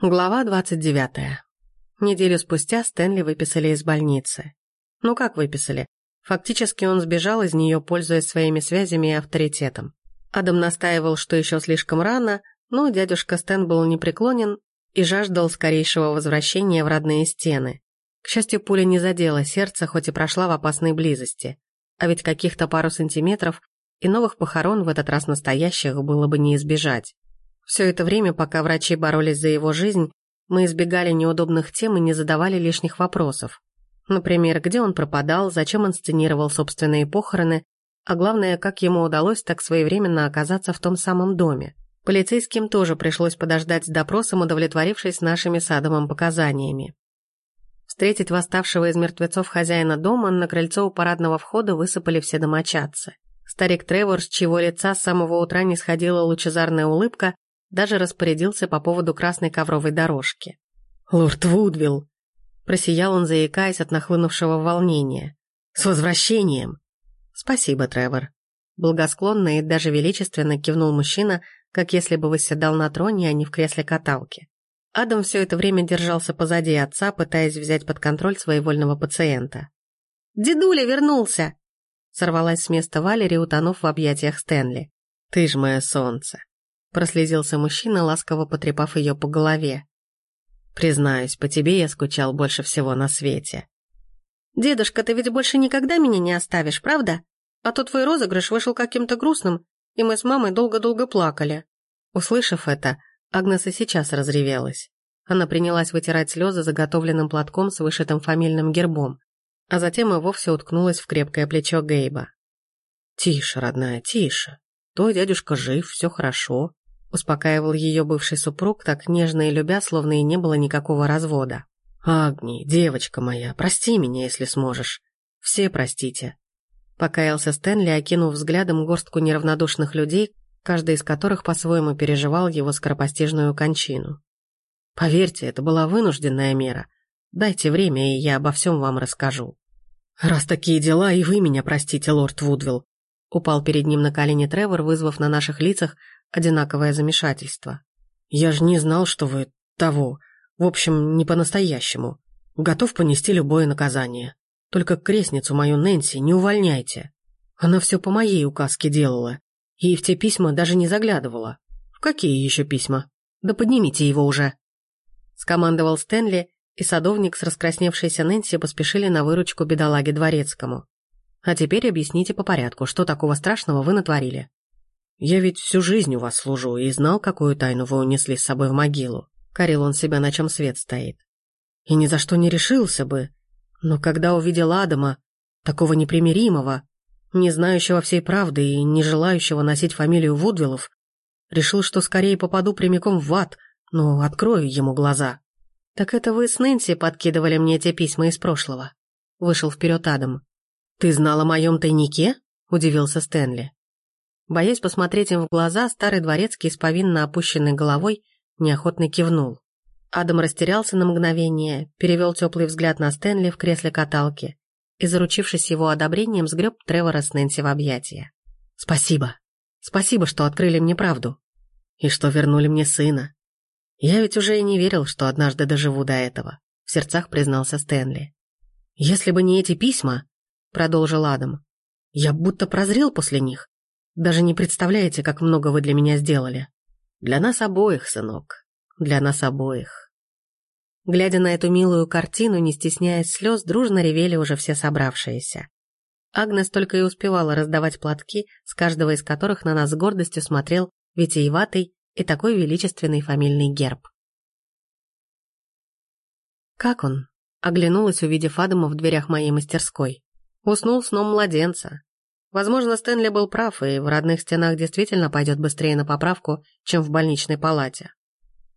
Глава 29. Неделю спустя Стэнли выписали из больницы. Ну как выписали? Фактически он сбежал из нее, пользуясь своими связями и авторитетом. Адам настаивал, что еще слишком рано, но дядюшка Стэн был непреклонен и жаждал скорейшего возвращения в родные стены. К счастью, пуля не задела сердце, хоть и прошла в опасной близости. А ведь каких-то пару сантиметров и новых похорон в этот раз настоящих было бы не избежать. Все это время, пока врачи боролись за его жизнь, мы избегали неудобных тем и не задавали лишних вопросов. Например, где он пропадал, зачем инсценировал собственные похороны, а главное, как ему удалось так своевременно оказаться в том самом доме. Полицейским тоже пришлось подождать с допросом, удовлетворившись нашими с Адамом показаниями. Встретить восставшего из мертвецов хозяина дома на крыльцо у парадного входа высыпали все домочадцы. Старик Тревор, с чьего лица с самого утра не сходила лучезарная улыбка, даже распорядился по поводу красной ковровой дорожки. «Лорд Вудвилл!» Просиял он, заикаясь от нахлынувшего волнения. «С возвращением!» «Спасибо, Тревор!» Благосклонно и даже величественно кивнул мужчина, как если бы восседал на троне, а не в кресле каталки. Адам все это время держался позади отца, пытаясь взять под контроль своевольного пациента. «Дедуля вернулся!» Сорвалась с места Валери, утонув в объятиях Стэнли. «Ты ж мое солнце!» Прослезился мужчина, ласково потрепав ее по голове. «Признаюсь, по тебе я скучал больше всего на свете». «Дедушка, ты ведь больше никогда меня не оставишь, правда? А то твой розыгрыш вышел каким-то грустным, и мы с мамой долго-долго плакали». Услышав это, Агнес и сейчас разревелась. Она принялась вытирать слезы заготовленным платком с вышитым фамильным гербом, а затем и вовсе уткнулась в крепкое плечо Гейба. «Тише, родная, тише. Твой дядюшка жив, все хорошо. Успокаивал ее бывший супруг, так нежно и любя, словно и не было никакого развода. «Агни, девочка моя, прости меня, если сможешь. Все простите». Покаялся Стэнли, окинув взглядом горстку неравнодушных людей, каждый из которых по-своему переживал его скоропостижную кончину. «Поверьте, это была вынужденная мера. Дайте время, и я обо всем вам расскажу». «Раз такие дела, и вы меня простите, лорд Вудвилл», упал перед ним на колени Тревор, вызвав на наших лицах одинаковое замешательство. «Я же не знал, что вы того. В общем, не по-настоящему. Готов понести любое наказание. Только крестницу мою Нэнси не увольняйте. Она все по моей указке делала. И в те письма даже не заглядывала. В какие еще письма? Да поднимите его уже!» Скомандовал Стэнли, и садовник с раскрасневшейся Нэнси поспешили на выручку бедолаге дворецкому. «А теперь объясните по порядку, что такого страшного вы натворили?» «Я ведь всю жизнь у вас служу и знал, какую тайну вы унесли с собой в могилу». Корил он себя, на чем свет стоит. И ни за что не решился бы. Но когда увидел Адама, такого непримиримого, не знающего всей правды и не желающего носить фамилию Вудвиллов, решил, что скорее попаду прямиком в ад, но открою ему глаза. «Так это вы с Нэнси подкидывали мне эти письма из прошлого?» Вышел вперед Адам. «Ты знал о моем тайнике?» – удивился Стэнли. Боясь посмотреть им в глаза, старый дворецкий с повинно опущенной головой неохотно кивнул. Адам растерялся на мгновение, перевел теплый взгляд на Стэнли в кресле каталки и, заручившись его одобрением, сгреб Тревора с Нэнси в объятия. «Спасибо. Спасибо, что открыли мне правду. И что вернули мне сына. Я ведь уже и не верил, что однажды доживу до этого», — в сердцах признался Стэнли. «Если бы не эти письма», — продолжил Адам, — «я будто прозрел после них даже не представляете, как много вы для меня сделали. Для нас обоих, сынок. Для нас обоих. Глядя на эту милую картину, не стесняясь слез, дружно ревели уже все собравшиеся. Агнес только и успевала раздавать платки, с каждого из которых на нас с гордостью смотрел витиеватый и такой величественный фамильный герб. «Как он?» — оглянулась, увидев Адама в дверях моей мастерской. Уснул сном младенца. Возможно, Стэнли был прав, и в родных стенах действительно пойдет быстрее на поправку, чем в больничной палате.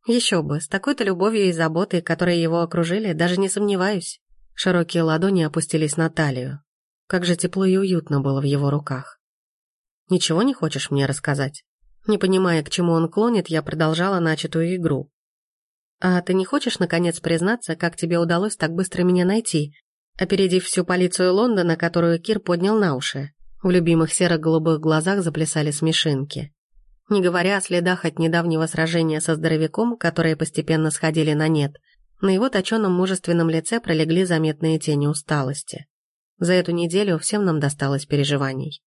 Еще бы, с такой-то любовью и заботой, которые его окружили, даже не сомневаюсь. Широкие ладони опустились на талию. Как же тепло и уютно было в его руках. «Ничего не хочешь мне рассказать?» Не понимая, к чему он клонит, я продолжала начатую игру. «А ты не хочешь, наконец, признаться, как тебе удалось так быстро меня найти, опередив всю полицию Лондона, которую Кир поднял на уши?» В любимых серо-голубых глазах заплясали смешинки. Не говоря о следах от недавнего сражения со здоровяком, которые постепенно сходили на нет, на его точенном мужественном лице пролегли заметные тени усталости. За эту неделю всем нам досталось переживаний.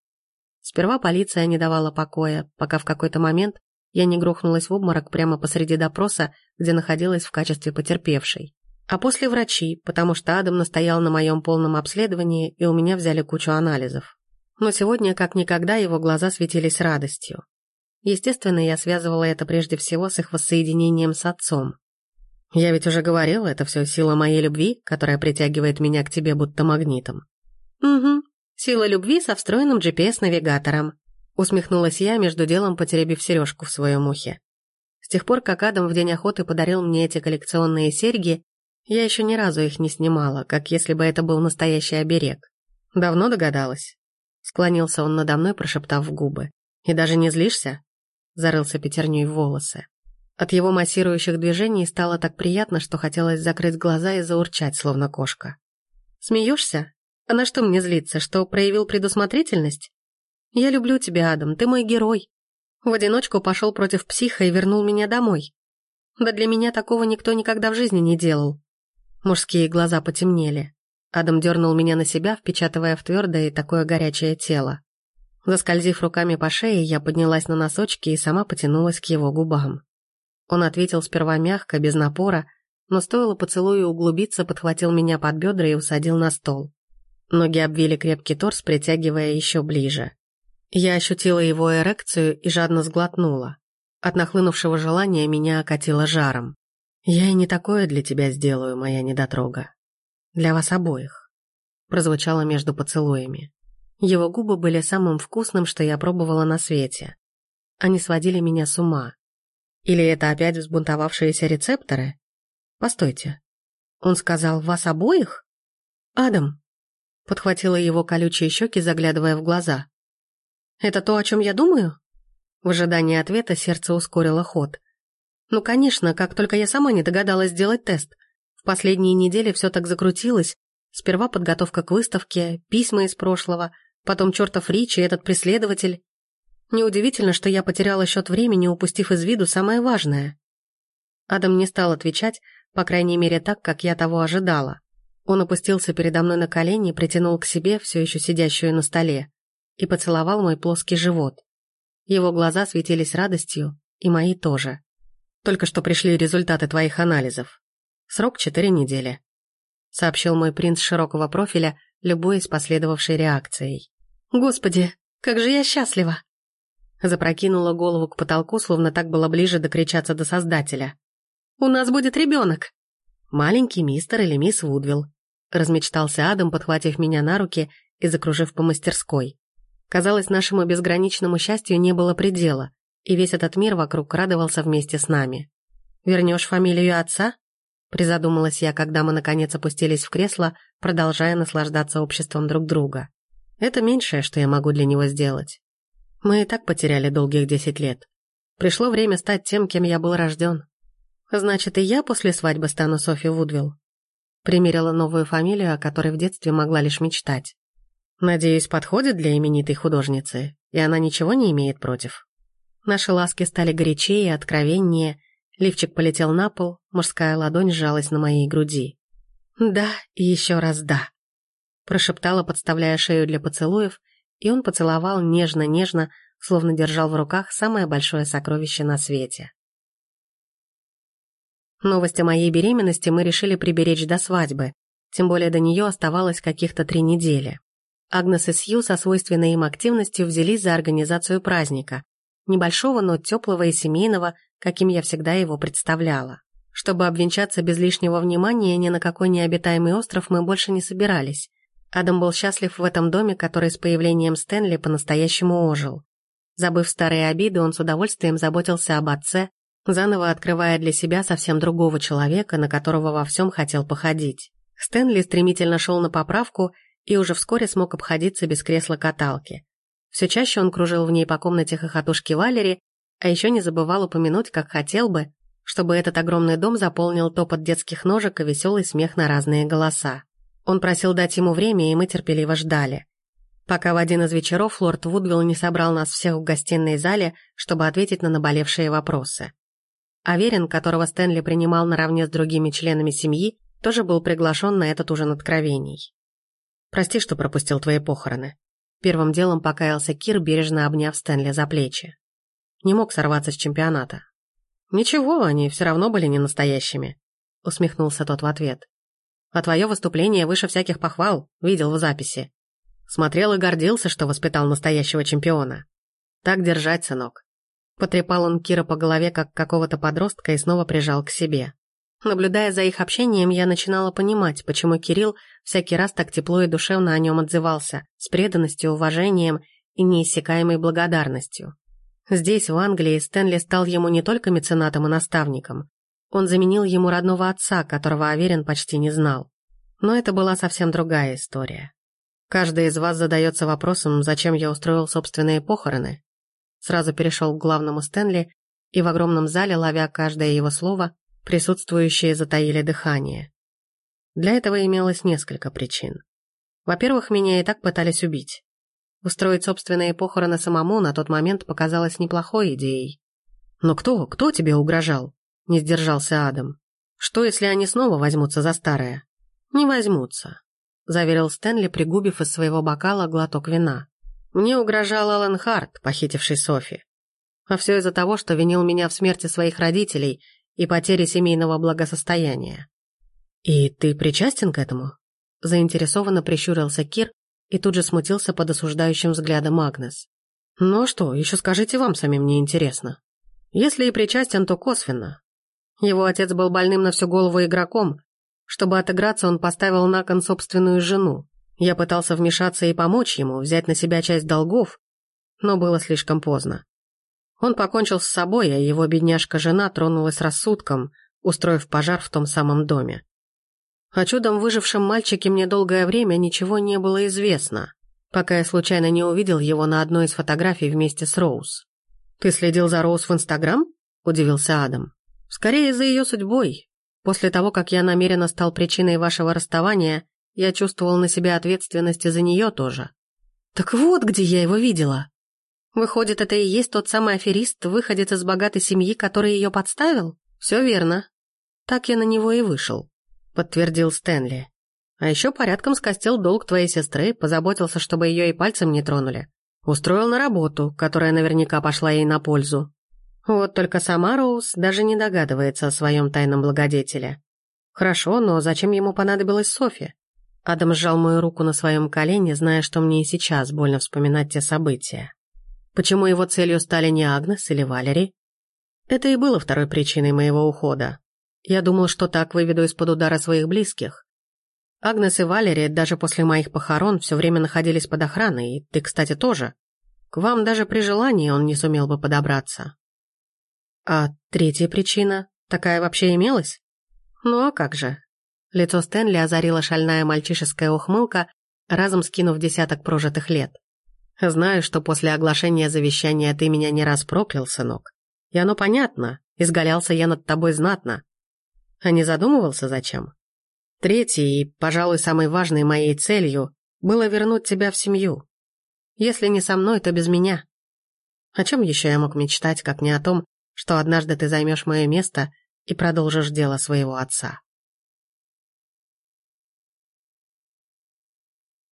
Сперва полиция не давала покоя, пока в какой-то момент я не грохнулась в обморок прямо посреди допроса, где находилась в качестве потерпевшей. А после врачи, потому что Адам настоял на моем полном обследовании, и у меня взяли кучу анализов. Но сегодня, как никогда, его глаза светились радостью. Естественно, я связывала это прежде всего с их воссоединением с отцом. Я ведь уже говорила, это все сила моей любви, которая притягивает меня к тебе будто магнитом. Угу, сила любви со встроенным GPS-навигатором. Усмехнулась я, между делом потеребив сережку в своем ухе. С тех пор, как Адам в день охоты подарил мне эти коллекционные серьги, я еще ни разу их не снимала, как если бы это был настоящий оберег. Давно догадалась. Склонился он надо мной, прошептав в губы. «И даже не злишься?» Зарылся пятерней в волосы. От его массирующих движений стало так приятно, что хотелось закрыть глаза и заурчать, словно кошка. «Смеешься? А на что мне злиться, что проявил предусмотрительность? Я люблю тебя, Адам, ты мой герой. В одиночку пошел против психа и вернул меня домой. Да для меня такого никто никогда в жизни не делал. Мужские глаза потемнели. Адам дернул меня на себя, впечатывая в твердое и такое горячее тело. Заскользив руками по шее, я поднялась на носочки и сама потянулась к его губам. Он ответил сперва мягко, без напора, но стоило поцелую углубиться, подхватил меня под бедра и усадил на стол. Ноги обвили крепкий торс, притягивая еще ближе. Я ощутила его эрекцию и жадно сглотнула. От нахлынувшего желания меня окатило жаром. «Я и не такое для тебя сделаю, моя недотрога. Для вас обоих», — прозвучало между поцелуями. Его губы были самым вкусным, что я пробовала на свете. Они сводили меня с ума. Или это опять взбунтовавшиеся рецепторы? Постойте. Он сказал «вас обоих?» «Адам», — подхватила его колючие щеки, заглядывая в глаза. «Это то, о чем я думаю?» В ожидании ответа сердце ускорило ход. Ну, конечно, как только я сама не догадалась сделать тест. Последние недели все так закрутилось. Сперва подготовка к выставке, письма из прошлого, потом чертов Ричи, этот преследователь. Неудивительно, что я потеряла счет времени, упустив из виду самое важное. Адам не стал отвечать, по крайней мере так, как я того ожидала. Он опустился передо мной на колени, притянул к себе, все еще сидящую на столе, и поцеловал мой плоский живот. Его глаза светились радостью, и мои тоже. Только что пришли результаты твоих анализов. Срок четыре недели», — сообщил мой принц широкого профиля, любуясь последовавшей реакцией. «Господи, как же я счастлива!» Запрокинула голову к потолку, словно так было ближе докричаться до Создателя. «У нас будет ребенок!» «Маленький мистер или мисс Вудвилл», — размечтался Адам, подхватив меня на руки и закружив по мастерской. Казалось, нашему безграничному счастью не было предела, и весь этот мир вокруг радовался вместе с нами. «Вернешь фамилию отца?» Призадумалась я, когда мы наконец опустились в кресло, продолжая наслаждаться обществом друг друга. Это меньшее, что я могу для него сделать. Мы и так потеряли долгих десять лет. Пришло время стать тем, кем я был рожден. Значит, и я после свадьбы стану Софи Вудвилл. Примерила новую фамилию, о которой в детстве могла лишь мечтать. Надеюсь, подходит для именитой художницы, и она ничего не имеет против. Наши ласки стали горячее и откровеннее, лифчик полетел на пол, мужская ладонь сжалась на моей груди. «Да, и еще раз да», — прошептала, подставляя шею для поцелуев, и он поцеловал нежно-нежно, словно держал в руках самое большое сокровище на свете. Новость о моей беременности мы решили приберечь до свадьбы, тем более до нее оставалось каких-то три недели. Агнес и Сью со свойственной им активностью взялись за организацию праздника, небольшого, но теплого и семейного, каким я всегда его представляла. Чтобы обвенчаться без лишнего внимания ни на какой необитаемый остров мы больше не собирались. Адам был счастлив в этом доме, который с появлением Стэнли по-настоящему ожил. Забыв старые обиды, он с удовольствием заботился об отце, заново открывая для себя совсем другого человека, на которого во всем хотел походить. Стэнли стремительно шел на поправку и уже вскоре смог обходиться без кресла-каталки. Все чаще он кружил в ней по комнате хохотушки Валери, а еще не забывал упомянуть, как хотел бы, чтобы этот огромный дом заполнил топот детских ножек и веселый смех на разные голоса. Он просил дать ему время, и мы терпеливо ждали. пока в один из вечеров лорд Вудвилл не собрал нас всех в гостиной зале, чтобы ответить на наболевшие вопросы. Аверин, которого Стэнли принимал наравне с другими членами семьи, тоже был приглашен на этот ужин откровений. «Прости, что пропустил твои похороны». Первым делом покаялся Кир, бережно обняв Стэнли за плечи. Не мог сорваться с чемпионата. «Ничего, они все равно были не настоящими», — усмехнулся тот в ответ. «А твое выступление выше всяких похвал, видел в записи. Смотрел и гордился, что воспитал настоящего чемпиона. Так держать, сынок». Потрепал он Кира по голове, как какого-то подростка, и снова прижал к себе. Наблюдая за их общением, я начинала понимать, почему Кирилл всякий раз так тепло и душевно о нем отзывался, с преданностью, уважением и неиссякаемой благодарностью. Здесь, в Англии, Стэнли стал ему не только меценатом и наставником. Он заменил ему родного отца, которого Аверин почти не знал. Но это была совсем другая история. Каждый из вас задается вопросом, зачем я устроил собственные похороны. Сразу перешел к главному Стэнли, и в огромном зале, ловя каждое его слово, присутствующие затаили дыхание. Для этого имелось несколько причин. Во-первых, меня и так пытались убить. Устроить собственные похороны самому на тот момент показалось неплохой идеей. «Но кто, кто тебе угрожал?» – не сдержался Адам. «Что, если они снова возьмутся за старое?» «Не возьмутся», – заверил Стэнли, пригубив из своего бокала глоток вина. «Мне угрожал Алан Харт, похитивший Софи. А все из-за того, что винил меня в смерти своих родителей и потере семейного благосостояния». «И ты причастен к этому?» Заинтересованно прищурился Кир, и тут же смутился под осуждающим взглядом Агнес. «Ну а что, еще скажите вам самим, мне интересно. Если и причастен, то косвенно. Его отец был больным на всю голову игроком. Чтобы отыграться, он поставил на кон собственную жену. Я пытался вмешаться и помочь ему, взять на себя часть долгов, но было слишком поздно. Он покончил с собой, а его бедняжка-жена тронулась рассудком, устроив пожар в том самом доме. О чудом выжившем мальчике мне долгое время ничего не было известно, пока я случайно не увидел его на одной из фотографий вместе с Роуз. «Ты следил за Роуз в Инстаграм?» – удивился Адам. «Скорее за ее судьбой. После того, как я намеренно стал причиной вашего расставания, я чувствовал на себя ответственность и за нее тоже. Так вот, где я его видела. Выходит, это и есть тот самый аферист, выходец из богатой семьи, который ее подставил? Все верно. Так я на него и вышел подтвердил Стэнли. А еще порядком скостил долг твоей сестры, позаботился, чтобы ее и пальцем не тронули. Устроил на работу, которая наверняка пошла ей на пользу. Вот только сама Роуз даже не догадывается о своем тайном благодетеле. Хорошо, но зачем ему понадобилась Софи? Адам сжал мою руку на своем колене, зная, что мне и сейчас больно вспоминать те события. Почему его целью стали не Агнес или Валери? Это и было второй причиной моего ухода. Я думал, что так выведу из-под удара своих близких. Агнес и Валерия даже после моих похорон все время находились под охраной, и ты, кстати, тоже. К вам даже при желании он не сумел бы подобраться. А третья причина такая вообще имелась? Ну а как же? Лицо Стэнли озарила шальная мальчишеская ухмылка, разом скинув десяток прожитых лет. Знаю, что после оглашения завещания ты меня не раз проклял, сынок. И оно понятно, изгалялся я над тобой знатно. А не задумывался, зачем? Третьей и, пожалуй, самой важной моей целью было вернуть тебя в семью. Если не со мной, то без меня. О чем еще я мог мечтать, как не о том, что однажды ты займешь мое место и продолжишь дело своего отца?